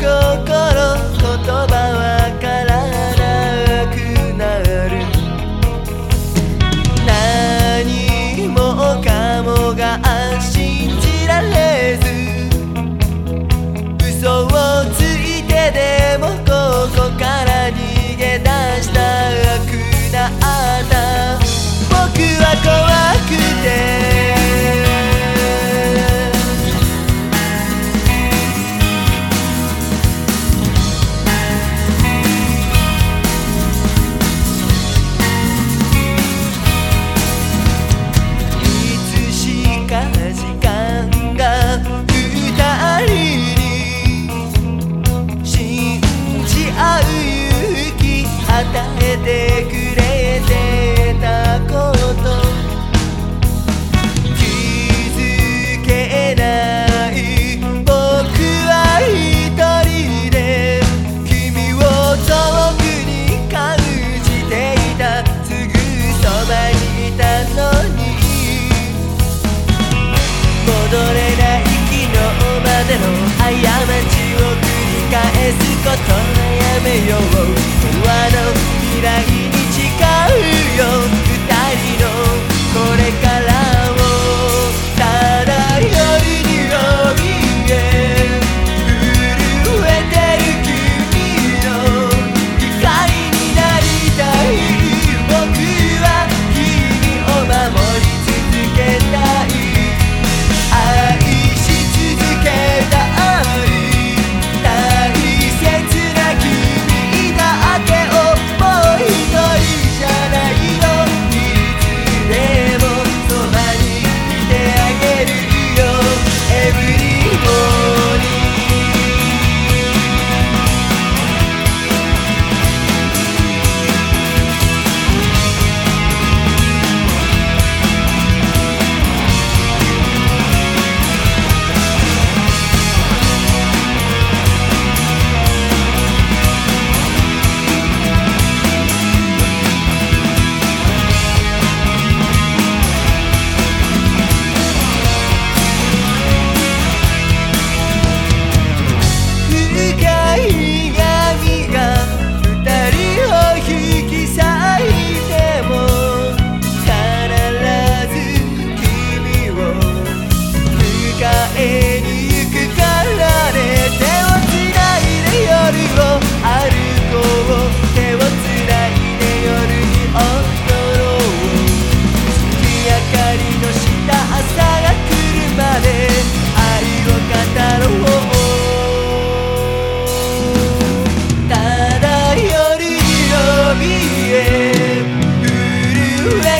go. えてくれてたこと。気づけない僕は一人で。君を遠くに感じていた。すぐそばにいたのに。戻れない昨日までの過ちを繰り返すこと。未来 you